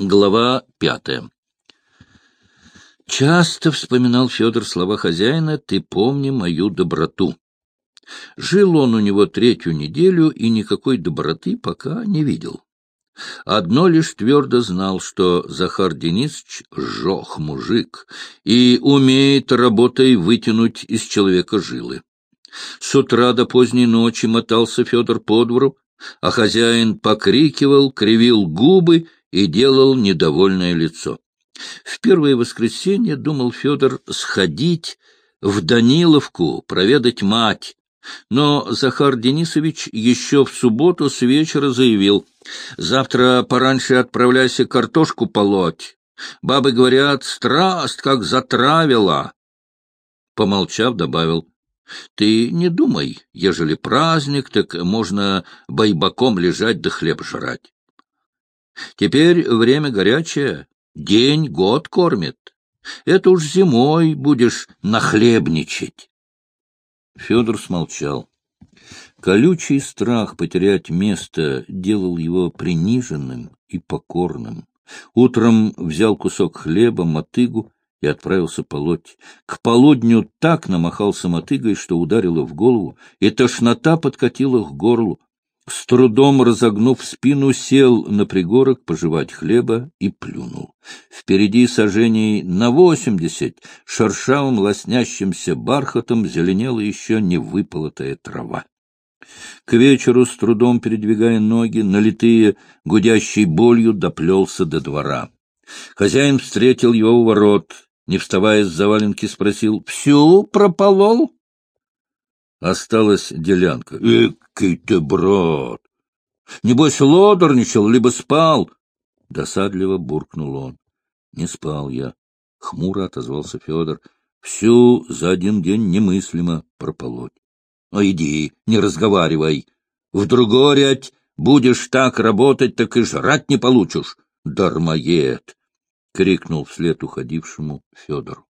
Глава пятая Часто вспоминал Федор слова хозяина «ты помни мою доброту». Жил он у него третью неделю и никакой доброты пока не видел. Одно лишь твердо знал, что Захар Денисович жох мужик и умеет работой вытянуть из человека жилы. С утра до поздней ночи мотался Федор по двору, а хозяин покрикивал, кривил губы и делал недовольное лицо. В первое воскресенье думал Федор сходить в Даниловку, проведать мать, но Захар Денисович еще в субботу с вечера заявил, «Завтра пораньше отправляйся картошку полоть. Бабы говорят, страсть как затравила». Помолчав, добавил, «Ты не думай, ежели праздник, так можно байбаком лежать да хлеб жрать. Теперь время горячее, день год кормит. Это уж зимой будешь нахлебничать. Федор смолчал. Колючий страх потерять место делал его приниженным и покорным. Утром взял кусок хлеба, мотыгу и отправился полоть. К полудню так намахался мотыгой, что ударило в голову, и тошнота подкатила к горлу с трудом разогнув спину, сел на пригорок пожевать хлеба и плюнул. Впереди сажений на восемьдесят шершавым лоснящимся бархатом зеленела еще не выполотая трава. К вечеру, с трудом передвигая ноги, налитые гудящей болью, доплелся до двора. Хозяин встретил его у ворот, не вставая с заваленки, спросил, — Всю прополол? Осталась делянка. Экий ты, брат! Небось, лодорничал, либо спал. Досадливо буркнул он. Не спал я. Хмуро отозвался Федор. Всю за один день немыслимо прополоть. Ну, иди, не разговаривай. В другой ряд будешь так работать, так и жрать не получишь. Дармоед! — крикнул вслед уходившему Федору.